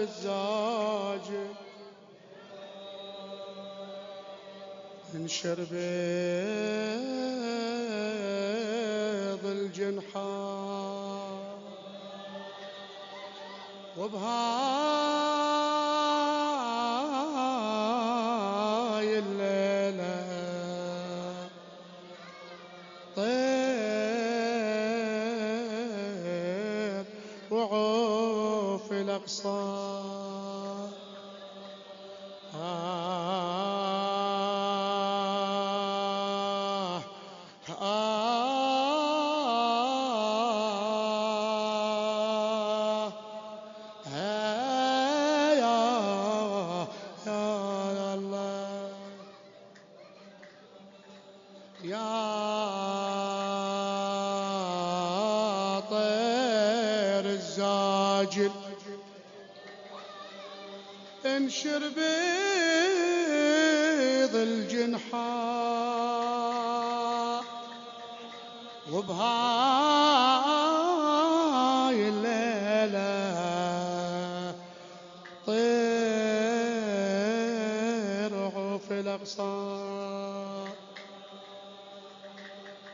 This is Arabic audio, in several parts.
الزاجل انشر بيض الجنحان وبهاي الليلة طير وعوف الأقصى. آه آه آه يا الله يا الزاجل. انشر بيض الجنحاء وبهاي الليلة طير عوف الأغصان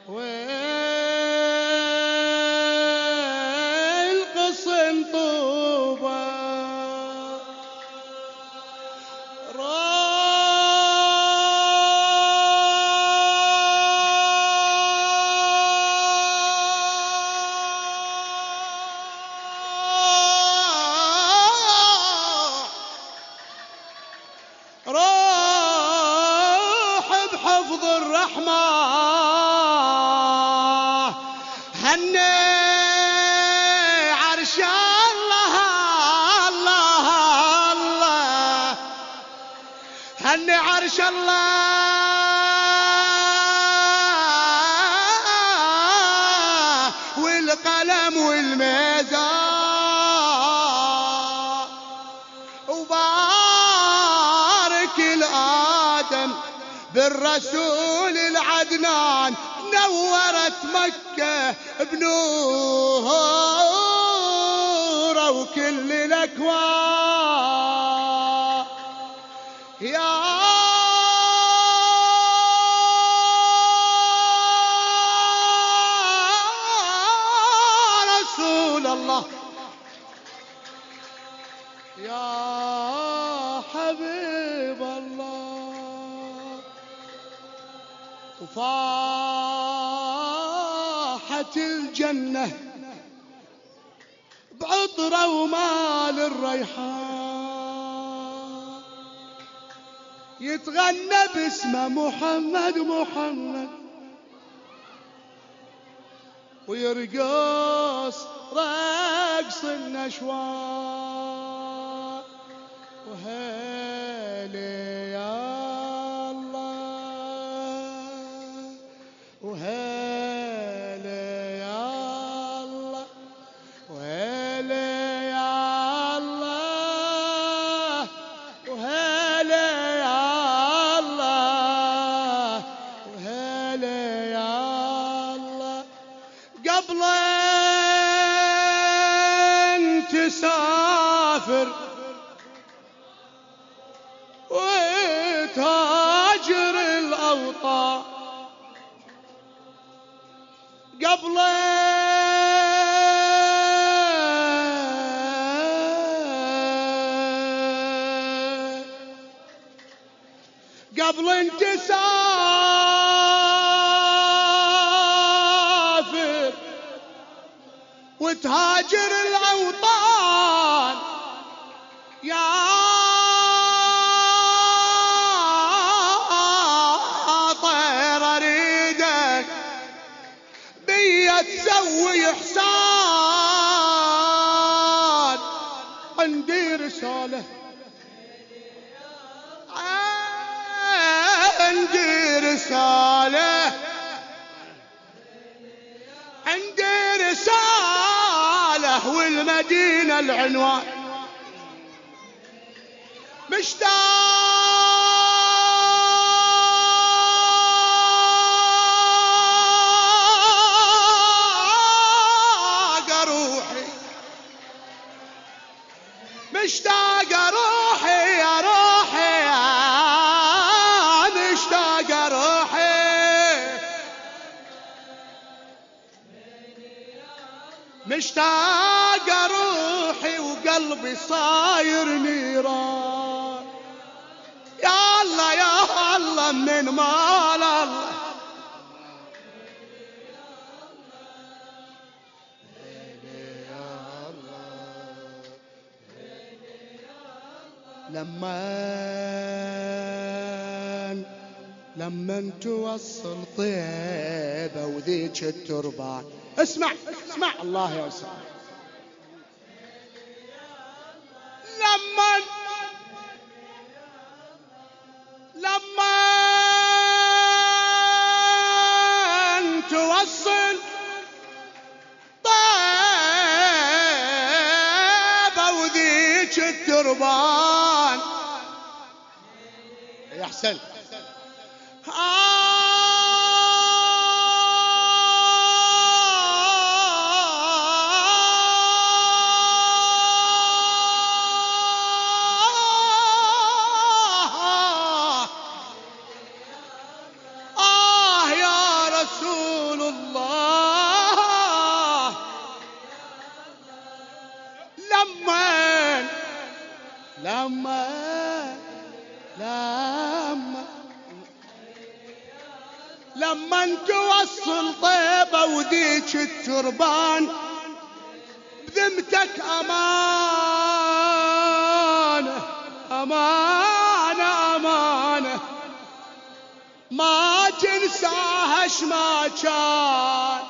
والقصن بالرسول العدنان نورت مكة بنوره وكل الأكوان. وفاحت الجنة بعطرة ومال الريحان. يتغنى باسمه محمد محمد ويرقص رقص النشوان. وهيلي قبل ان تسافر وتهاجر الاوطان رسالة. عندي رسالة والمدينة العنوان. مشتاق مشتاق روحي وقلبي صاير نيران. يا الله يا الله من مال الله؟ لما لما توصل طيبة وذيك التربان اسمع اسمع. الله يا اسمع لما لما توصل طيبه وذيك التربان. يا احسن لما لما لما لما توصل طيبة وذيك التربان بذمتك أمانة أمانة أمانة. ما تنساها ما كان.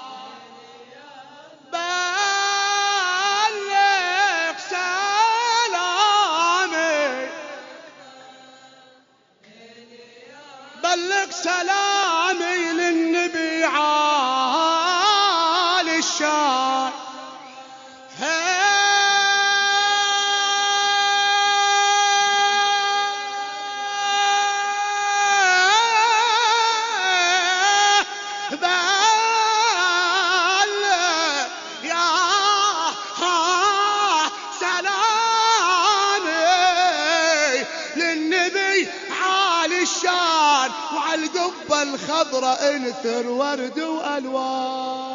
القبة الخضراء انثر ورد وألوان.